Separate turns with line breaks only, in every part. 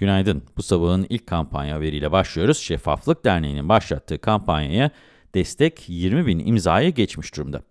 Günaydın. Bu sabahın ilk kampanya haberiyle başlıyoruz. Şeffaflık Derneği'nin başlattığı kampanyaya destek 20 bin imzaya geçmiş durumda.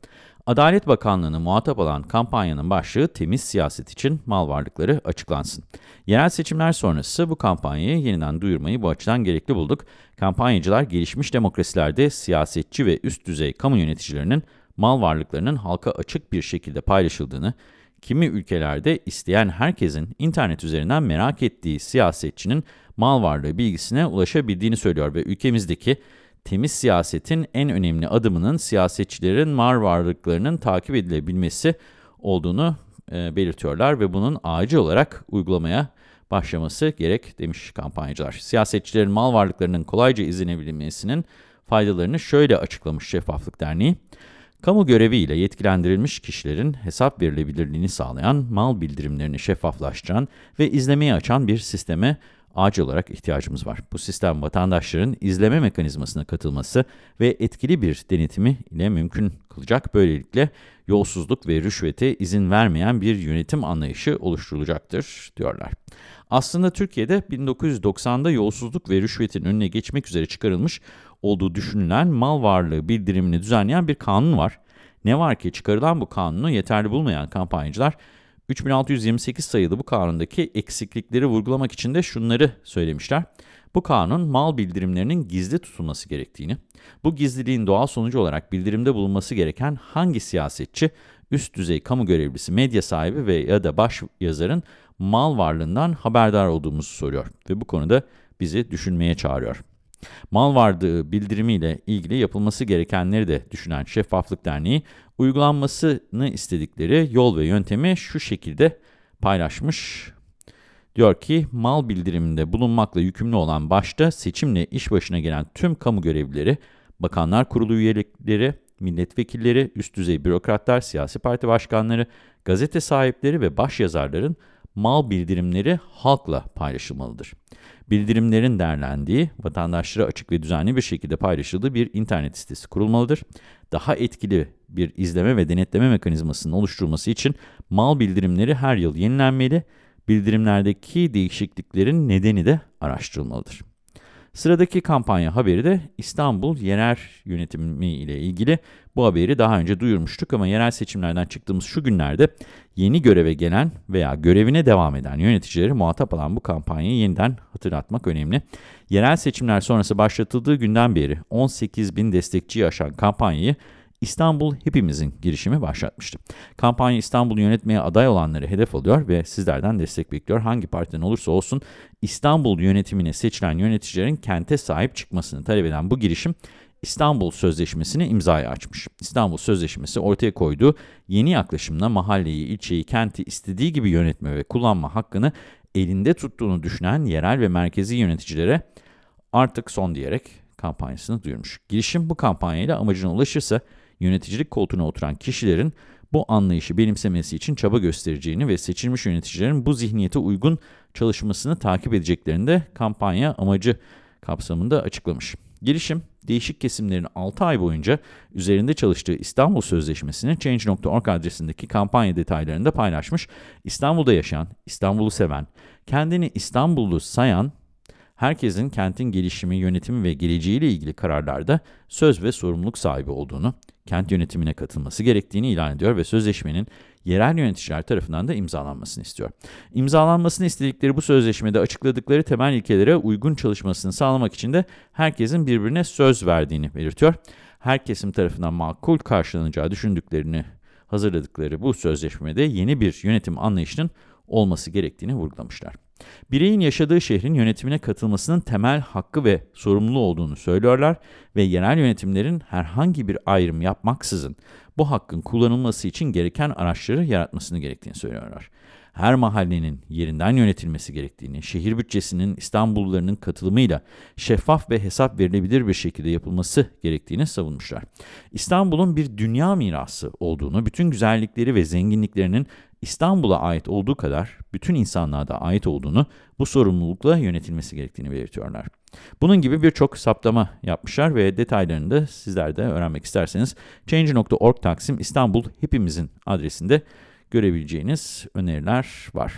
Adalet Bakanlığı'nı muhatap alan kampanyanın başlığı temiz siyaset için mal varlıkları açıklansın. Yerel seçimler sonrası bu kampanyayı yeniden duyurmayı bu açıdan gerekli bulduk. Kampanyacılar gelişmiş demokrasilerde siyasetçi ve üst düzey kamu yöneticilerinin mal varlıklarının halka açık bir şekilde paylaşıldığını, kimi ülkelerde isteyen herkesin internet üzerinden merak ettiği siyasetçinin mal varlığı bilgisine ulaşabildiğini söylüyor ve ülkemizdeki temiz siyasetin en önemli adımının siyasetçilerin mal varlıklarının takip edilebilmesi olduğunu e, belirtiyorlar ve bunun acil olarak uygulamaya başlaması gerek demiş kampanyacılar. Siyasetçilerin mal varlıklarının kolayca izlenebilmesinin faydalarını şöyle açıklamış Şeffaflık Derneği. Kamu göreviyle yetkilendirilmiş kişilerin hesap verilebilirliğini sağlayan, mal bildirimlerini şeffaflaştıran ve izlemeye açan bir sisteme acil olarak ihtiyacımız var. Bu sistem vatandaşların izleme mekanizmasına katılması ve etkili bir denetimi ile mümkün kılacak. Böylelikle yolsuzluk ve rüşvete izin vermeyen bir yönetim anlayışı oluşturulacaktır diyorlar. Aslında Türkiye'de 1990'da yolsuzluk ve rüşvetin önüne geçmek üzere çıkarılmış olduğu düşünülen mal varlığı bildirimini düzenleyen bir kanun var. Ne var ki çıkarılan bu kanunu yeterli bulmayan kampanyacılar 3628 sayılı bu kanundaki eksiklikleri vurgulamak için de şunları söylemişler. Bu kanun mal bildirimlerinin gizli tutulması gerektiğini, bu gizliliğin doğal sonucu olarak bildirimde bulunması gereken hangi siyasetçi, üst düzey kamu görevlisi, medya sahibi ve ya da baş yazarın mal varlığından haberdar olduğumuzu soruyor ve bu konuda bizi düşünmeye çağırıyor. Mal varlığı bildirimiyle ilgili yapılması gerekenleri de düşünen Şeffaflık Derneği, uygulanmasını istedikleri yol ve yöntemi şu şekilde paylaşmış. Diyor ki, mal bildiriminde bulunmakla yükümlü olan başta seçimle iş başına gelen tüm kamu görevlileri, bakanlar kurulu üyelikleri, milletvekilleri, üst düzey bürokratlar, siyasi parti başkanları, gazete sahipleri ve başyazarların mal bildirimleri halkla paylaşılmalıdır. Bildirimlerin derlendiği, vatandaşlara açık ve düzenli bir şekilde paylaşıldığı bir internet sitesi kurulmalıdır. Daha etkili bir izleme ve denetleme mekanizmasının oluşturulması için mal bildirimleri her yıl yenilenmeli, bildirimlerdeki değişikliklerin nedeni de araştırılmalıdır. Sıradaki kampanya haberi de İstanbul yerel yönetimi ile ilgili. Bu haberi daha önce duyurmuştuk ama yerel seçimlerden çıktığımız şu günlerde yeni göreve gelen veya görevine devam eden yöneticileri muhatap alan bu kampanyayı yeniden hatırlatmak önemli. Yerel seçimler sonrası başlatıldığı günden beri 18 bin destekçiyi aşan kampanyayı İstanbul Hepimizin girişimi başlatmıştı. Kampanya İstanbul yönetmeye aday olanları hedef alıyor ve sizlerden destek bekliyor. Hangi partiden olursa olsun İstanbul yönetimine seçilen yöneticilerin kente sahip çıkmasını talep eden bu girişim İstanbul Sözleşmesi'ni imzaya açmış. İstanbul Sözleşmesi ortaya koyduğu yeni yaklaşımla mahalleyi, ilçeyi, kenti istediği gibi yönetme ve kullanma hakkını elinde tuttuğunu düşünen yerel ve merkezi yöneticilere artık son diyerek kampanyasını duyurmuş. Girişim bu kampanyayla amacına ulaşırsa yöneticilik koltuğuna oturan kişilerin bu anlayışı benimsemesi için çaba göstereceğini ve seçilmiş yöneticilerin bu zihniyete uygun çalışmasını takip edeceklerini de kampanya amacı kapsamında açıklamış. Girişim, değişik kesimlerin 6 ay boyunca üzerinde çalıştığı İstanbul Sözleşmesi'ni Change.org adresindeki kampanya detaylarını da paylaşmış. İstanbul'da yaşayan, İstanbul'u seven, kendini İstanbullu sayan herkesin kentin gelişimi, yönetimi ve geleceğiyle ilgili kararlarda söz ve sorumluluk sahibi olduğunu, kent yönetimine katılması gerektiğini ilan ediyor ve sözleşmenin yerel yöneticiler tarafından da imzalanmasını istiyor. İmzalanmasını istedikleri bu sözleşmede açıkladıkları temel ilkelere uygun çalışmasını sağlamak için de herkesin birbirine söz verdiğini belirtiyor. Her kesim tarafından makul karşılanacağı düşündüklerini hazırladıkları bu sözleşmede yeni bir yönetim anlayışının olması gerektiğini vurgulamışlar. Bireyin yaşadığı şehrin yönetimine katılmasının temel hakkı ve sorumluluğu olduğunu söylüyorlar ve yerel yönetimlerin herhangi bir ayrım yapmaksızın bu hakkın kullanılması için gereken araçları yaratmasını gerektiğini söylüyorlar. Her mahallenin yerinden yönetilmesi gerektiğini, şehir bütçesinin İstanbullularının katılımıyla şeffaf ve hesap verilebilir bir şekilde yapılması gerektiğini savunmuşlar. İstanbul'un bir dünya mirası olduğunu, bütün güzellikleri ve zenginliklerinin İstanbul'a ait olduğu kadar bütün insanlığa da ait olduğunu, bu sorumlulukla yönetilmesi gerektiğini belirtiyorlar. Bunun gibi birçok saptama yapmışlar ve detaylarını da sizler de öğrenmek isterseniz Change.org Taksim İstanbul hepimizin adresinde görebileceğiniz öneriler var.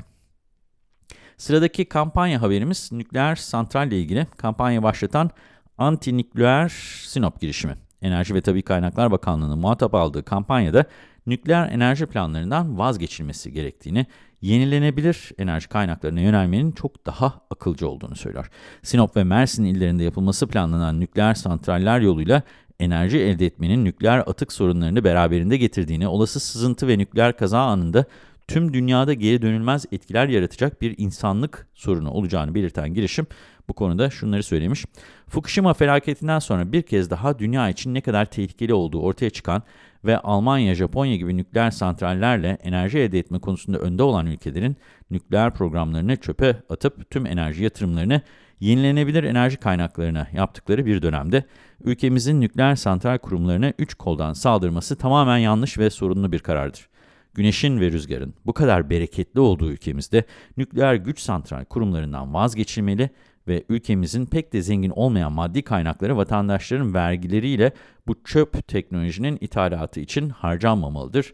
Sıradaki kampanya haberimiz nükleer santralle ilgili kampanya başlatan anti-nükleer Sinop girişimi. Enerji ve Tabi Kaynaklar Bakanlığı'nın muhatap aldığı kampanyada nükleer enerji planlarından vazgeçilmesi gerektiğini, yenilenebilir enerji kaynaklarına yönelmenin çok daha akılcı olduğunu söyler. Sinop ve Mersin illerinde yapılması planlanan nükleer santraller yoluyla enerji elde etmenin nükleer atık sorunlarını beraberinde getirdiğini, olası sızıntı ve nükleer kaza anında tüm dünyada geri dönülmez etkiler yaratacak bir insanlık sorunu olacağını belirten girişim bu konuda şunları söylemiş. Fukushima felaketinden sonra bir kez daha dünya için ne kadar tehlikeli olduğu ortaya çıkan ve Almanya, Japonya gibi nükleer santrallerle enerji elde etme konusunda önde olan ülkelerin nükleer programlarını çöpe atıp tüm enerji yatırımlarını yenilenebilir enerji kaynaklarına yaptıkları bir dönemde ülkemizin nükleer santral kurumlarına üç koldan saldırması tamamen yanlış ve sorunlu bir karardır. Güneşin ve rüzgarın bu kadar bereketli olduğu ülkemizde nükleer güç santral kurumlarından vazgeçilmeli ve ülkemizin pek de zengin olmayan maddi kaynakları vatandaşların vergileriyle bu çöp teknolojinin ithalatı için harcanmamalıdır,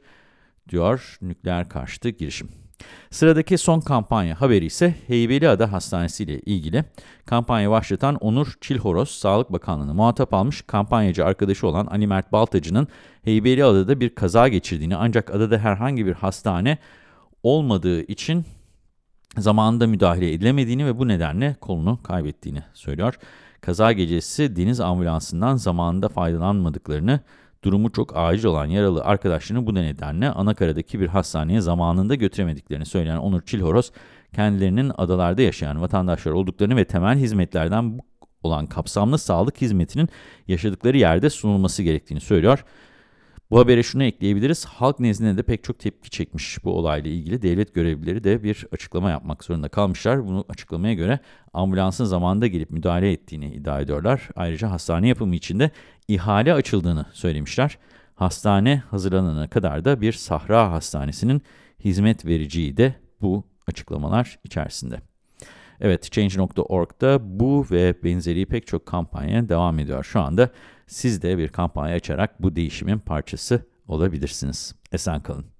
diyor nükleer karşıtı girişim. Sıradaki son kampanya haberi ise Heybeliada Hastanesi ile ilgili. Kampanya başlatan Onur Çilhoros, Sağlık Bakanlığı'nı muhatap almış. Kampanyacı arkadaşı olan Ali Mert Baltacı'nın Heybeliada'da bir kaza geçirdiğini ancak adada herhangi bir hastane olmadığı için zamanında müdahale edilemediğini ve bu nedenle kolunu kaybettiğini söylüyor. Kaza gecesi deniz ambulansından zamanında faydalanmadıklarını, durumu çok acil olan yaralı arkadaşlarını bu nedenle Anakara'daki bir hastaneye zamanında götüremediklerini söyleyen Onur Çilhoros, kendilerinin adalarda yaşayan vatandaşlar olduklarını ve temel hizmetlerden olan kapsamlı sağlık hizmetinin yaşadıkları yerde sunulması gerektiğini söylüyor. Bu habere şunu ekleyebiliriz. Halk nezdinde de pek çok tepki çekmiş bu olayla ilgili. Devlet görevlileri de bir açıklama yapmak zorunda kalmışlar. Bunu açıklamaya göre ambulansın zamanında gelip müdahale ettiğini iddia ediyorlar. Ayrıca hastane yapımı için de ihale açıldığını söylemişler. Hastane hazırlanana kadar da bir sahra hastanesinin hizmet vericiyi de bu açıklamalar içerisinde. Evet, Change.org'da bu ve benzeri pek çok kampanya devam ediyor şu anda. Siz de bir kampanya açarak bu değişimin parçası olabilirsiniz. Esen kalın.